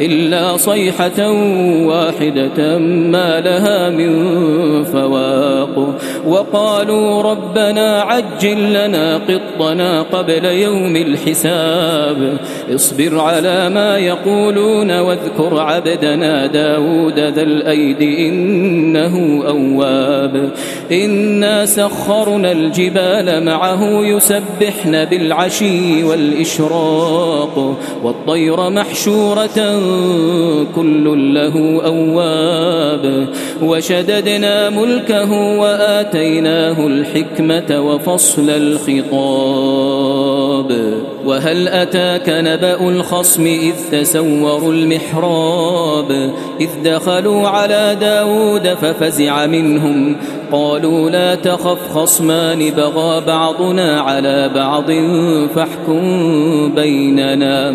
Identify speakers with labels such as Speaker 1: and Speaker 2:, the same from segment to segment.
Speaker 1: إلا صيحة واحدة ما لها من فواق. وقالوا ربنا عجل لنا قطنا قبل يوم الحساب. اصبر على ما يقولون واذكر عبدنا داود ذا الأيد إنه أواب. إنا سخرنا الجبال معه يسبحن بالعشي والإشراق. والطير محشورة كل له أواب. وشددنا ملكه وآتيناه الحكمة وفصل الخطاب. وهل أتاك نبأ الخصم إذ تسوروا المحراب؟ إذ دخلوا على داود ففزع منهم. قالوا لا تخف خصمان بغى بعضنا على بعض فاحكم بيننا.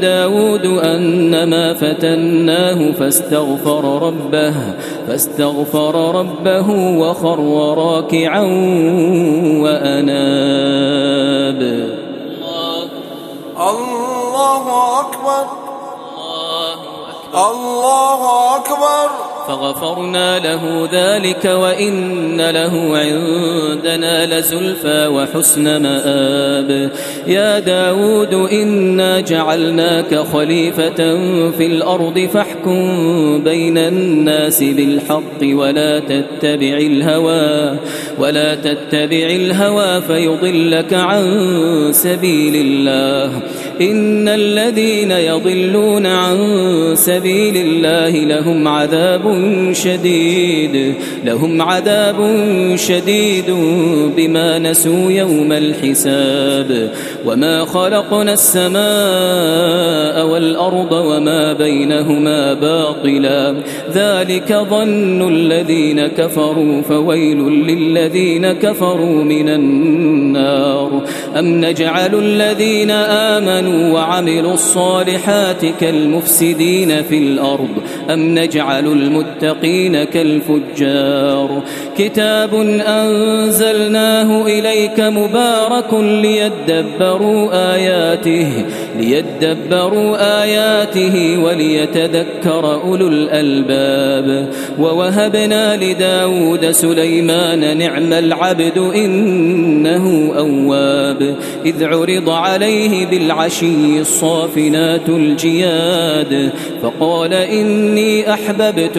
Speaker 1: داود أنما فتناه فاستغفر ربه فاستغفر ربه وخر راكعا وأناب.
Speaker 2: الله أكبر.
Speaker 1: الله أكبر.
Speaker 2: الله أكبر
Speaker 1: فغفرنا له ذلك وإن له عندنا لزلفى وحسن مآب. يا داود إنا جعلناك خليفة في الأرض فاحكم بين الناس بالحق ولا تتبع الهوى ولا تتبع الهوى فيضلك عن سبيل الله. إن الذين يضلون عن سبيل الله لهم عذاب شديد. لهم عذاب شديد بما نسوا يوم الحساب. وما خلقنا السماء والأرض وما بينهما باطلا. ذلك ظن الذين كفروا فويل للذين كفروا من النار. أم نجعل الذين آمنوا وعملوا الصالحات كالمفسدين في الأرض؟ أم نجعل المتقين كالفجار. كتاب أنزلناه إليك مبارك ليدبروا آياته ليدبروا آياته وليتذكر أولو الألباب. ووهبنا لداود سليمان نعم العبد إنه أواب. إذ عرض عليه بالعشي الصافنات الجياد فقال إني أحببت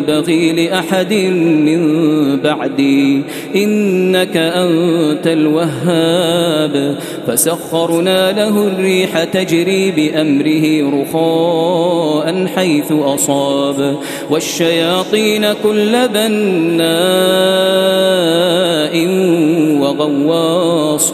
Speaker 1: لأحد من بعدي إنك أنت الوهاب. فسخرنا له الريح تجري بأمره رخاء حيث أصاب. والشياطين كل بناء وغواص.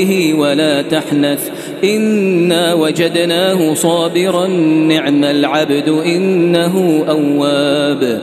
Speaker 1: به ولا تحنث. إنا وجدناه صابرا نعم العبد إنه أواب.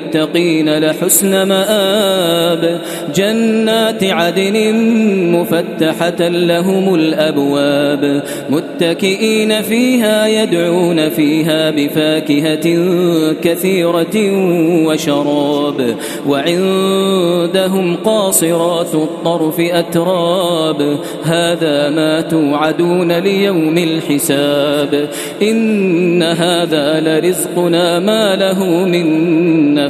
Speaker 1: للمتقين لحسن مآب. جنات عدن مفتحة لهم الأبواب. متكئين فيها يدعون فيها بفاكهة كثيرة وشراب. وعندهم قاصرات الطرف أتراب. هذا ما توعدون ليوم الحساب. إن هذا لرزقنا ما له من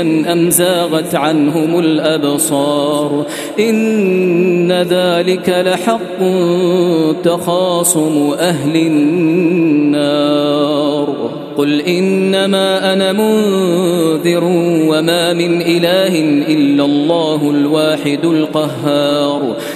Speaker 1: أم زاغت عنهم الأبصار إن ذلك لحق تخاصم أهل النار قل إنما أنا منذر وما من إله إلا الله الواحد القهار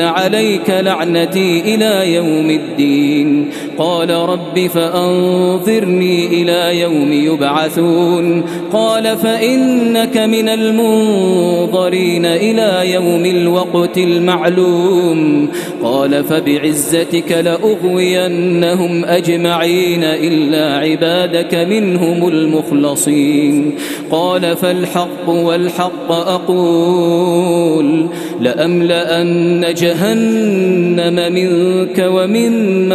Speaker 1: عليك لعنتي إلى يوم الدين قال رب فأنظرني إلى يوم يبعثون. قال فإنك من المنظرين إلى يوم الوقت المعلوم. قال فبعزتك لأغوينهم أجمعين إلا عبادك منهم المخلصين. قال فالحق والحق أقول. لأملأن جهنم منك ومن من